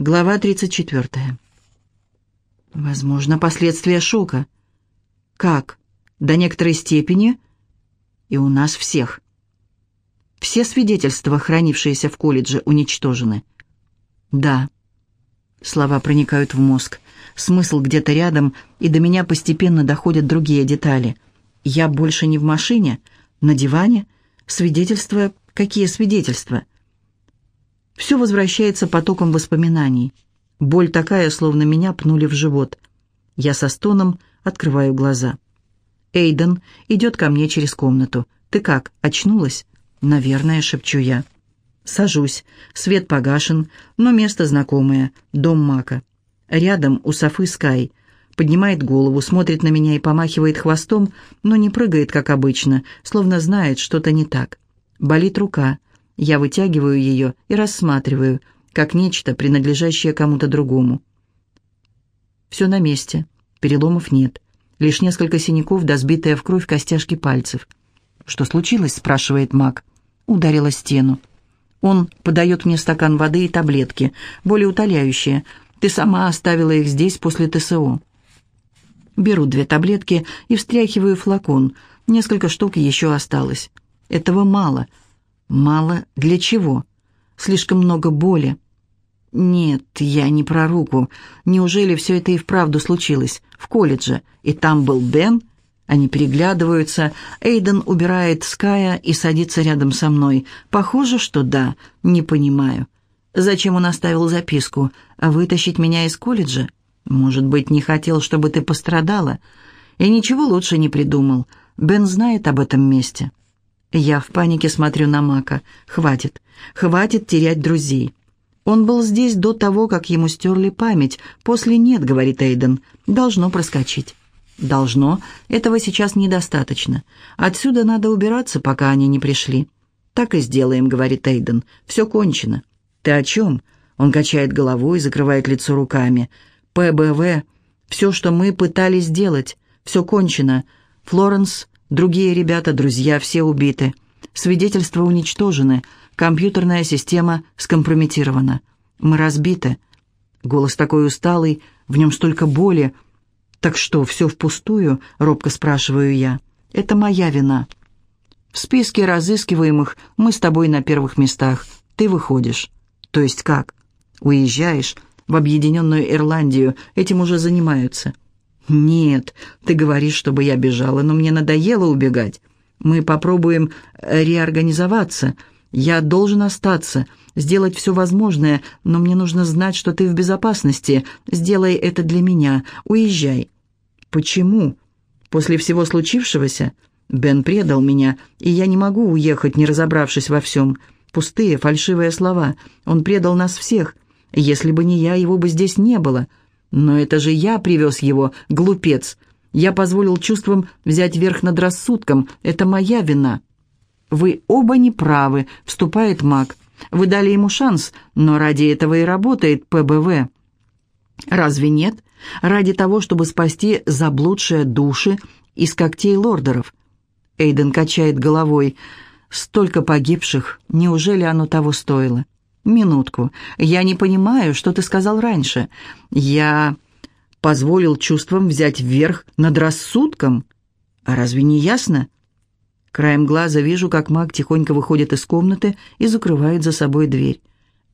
Глава 34. Возможно, последствия шока. Как? До некоторой степени и у нас всех. Все свидетельства, хранившиеся в колледже, уничтожены. Да. Слова проникают в мозг. Смысл где-то рядом, и до меня постепенно доходят другие детали. Я больше не в машине, на диване. Свидетельства... Какие свидетельства? Все возвращается потоком воспоминаний. Боль такая, словно меня пнули в живот. Я со стоном открываю глаза. Эйден идет ко мне через комнату. «Ты как, очнулась?» «Наверное», — шепчу я. Сажусь. Свет погашен, но место знакомое. Дом Мака. Рядом у Софы Скай. Поднимает голову, смотрит на меня и помахивает хвостом, но не прыгает, как обычно, словно знает, что-то не так. Болит рука. Я вытягиваю ее и рассматриваю, как нечто, принадлежащее кому-то другому. Все на месте. Переломов нет. Лишь несколько синяков да сбитая в кровь костяшки пальцев. «Что случилось?» – спрашивает маг. Ударила стену. Он подает мне стакан воды и таблетки, более утоляющие. Ты сама оставила их здесь после ТСО. Беру две таблетки и встряхиваю флакон. Несколько штук еще осталось. Этого мало – Мало для чего? Слишком много боли. Нет, я не про руку. Неужели все это и вправду случилось? В колледже. И там был Бен? Они переглядываются. Эйден убирает Ская и садится рядом со мной. Похоже, что да. Не понимаю. Зачем он оставил записку? Вытащить меня из колледжа? Может быть, не хотел, чтобы ты пострадала? И ничего лучше не придумал. Бен знает об этом месте. Я в панике смотрю на Мака. Хватит. Хватит терять друзей. Он был здесь до того, как ему стерли память. После нет, говорит Эйден. Должно проскочить. Должно. Этого сейчас недостаточно. Отсюда надо убираться, пока они не пришли. Так и сделаем, говорит Эйден. Все кончено. Ты о чем? Он качает головой, закрывает лицо руками. ПБВ. Все, что мы пытались сделать. Все кончено. Флоренс Другие ребята, друзья, все убиты. Свидетельства уничтожены. Компьютерная система скомпрометирована. Мы разбиты. Голос такой усталый, в нем столько боли. «Так что, все впустую?» — робко спрашиваю я. «Это моя вина. В списке разыскиваемых мы с тобой на первых местах. Ты выходишь. То есть как? Уезжаешь в Объединенную Ирландию. Этим уже занимаются». «Нет, ты говоришь, чтобы я бежала, но мне надоело убегать. Мы попробуем реорганизоваться. Я должен остаться, сделать все возможное, но мне нужно знать, что ты в безопасности. Сделай это для меня. Уезжай». «Почему?» «После всего случившегося?» «Бен предал меня, и я не могу уехать, не разобравшись во всем. Пустые, фальшивые слова. Он предал нас всех. Если бы не я, его бы здесь не было». Но это же я привез его, глупец. Я позволил чувствам взять верх над рассудком. Это моя вина. Вы оба неправы, вступает маг. Вы дали ему шанс, но ради этого и работает ПБВ. Разве нет? Ради того, чтобы спасти заблудшие души из когтей лордеров. Эйден качает головой. Столько погибших, неужели оно того стоило? «Минутку. Я не понимаю, что ты сказал раньше. Я позволил чувствам взять верх над рассудком. А разве не ясно?» Краем глаза вижу, как маг тихонько выходит из комнаты и закрывает за собой дверь.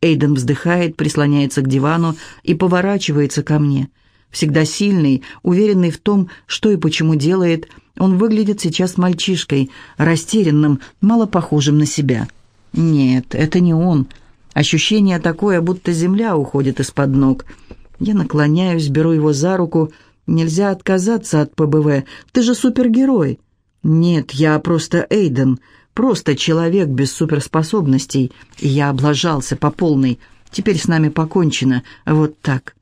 Эйден вздыхает, прислоняется к дивану и поворачивается ко мне. Всегда сильный, уверенный в том, что и почему делает, он выглядит сейчас мальчишкой, растерянным, мало похожим на себя. Нет, это не он. Ощущение такое, будто земля уходит из-под ног. Я наклоняюсь, беру его за руку. Нельзя отказаться от ПБВ. Ты же супергерой. Нет, я просто Эйден. Просто человек без суперспособностей. И я облажался по полной. Теперь с нами покончено. Вот так.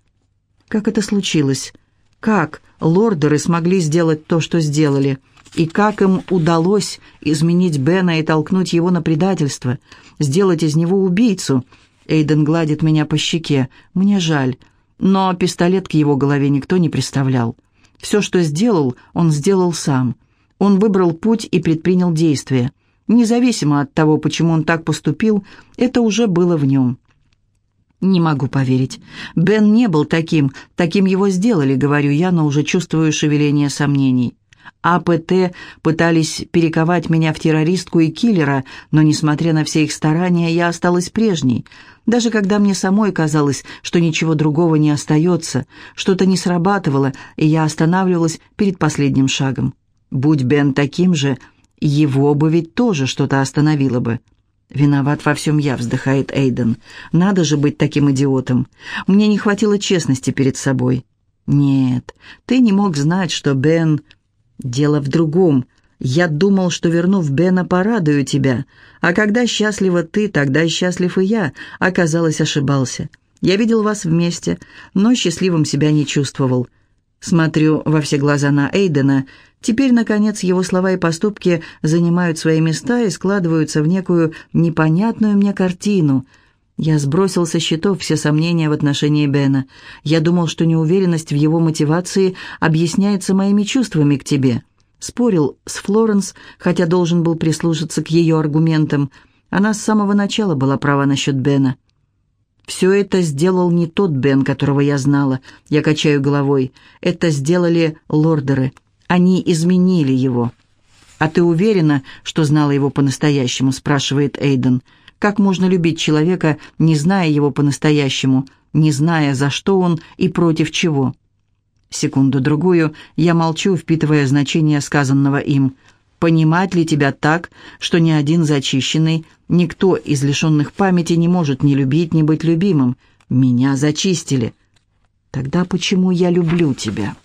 Как это случилось? Как лордеры смогли сделать то, что сделали?» И как им удалось изменить Бена и толкнуть его на предательство, сделать из него убийцу? Эйден гладит меня по щеке. Мне жаль. Но пистолет к его голове никто не представлял. Все, что сделал, он сделал сам. Он выбрал путь и предпринял действия. Независимо от того, почему он так поступил, это уже было в нем. Не могу поверить. Бен не был таким, таким его сделали, говорю я, но уже чувствую шевеление сомнений. АПТ пытались перековать меня в террористку и киллера, но, несмотря на все их старания, я осталась прежней. Даже когда мне самой казалось, что ничего другого не остается, что-то не срабатывало, и я останавливалась перед последним шагом. Будь Бен таким же, его бы ведь тоже что-то остановило бы. «Виноват во всем я», — вздыхает Эйден. «Надо же быть таким идиотом. Мне не хватило честности перед собой». «Нет, ты не мог знать, что Бен...» «Дело в другом. Я думал, что, вернув Бена, порадую тебя. А когда счастлива ты, тогда счастлив и я. Оказалось, ошибался. Я видел вас вместе, но счастливым себя не чувствовал. Смотрю во все глаза на Эйдена. Теперь, наконец, его слова и поступки занимают свои места и складываются в некую непонятную мне картину. Я сбросил со счетов все сомнения в отношении Бена. Я думал, что неуверенность в его мотивации объясняется моими чувствами к тебе. Спорил с Флоренс, хотя должен был прислушаться к ее аргументам. Она с самого начала была права насчет Бена. «Все это сделал не тот Бен, которого я знала. Я качаю головой. Это сделали лордеры. Они изменили его». «А ты уверена, что знала его по-настоящему?» – спрашивает Эйден. «Как можно любить человека, не зная его по-настоящему, не зная, за что он и против чего?» Секунду-другую я молчу, впитывая значение сказанного им – Понимать ли тебя так, что ни один зачищенный, никто из лишенных памяти не может ни любить, ни быть любимым? Меня зачистили. Тогда почему я люблю тебя?»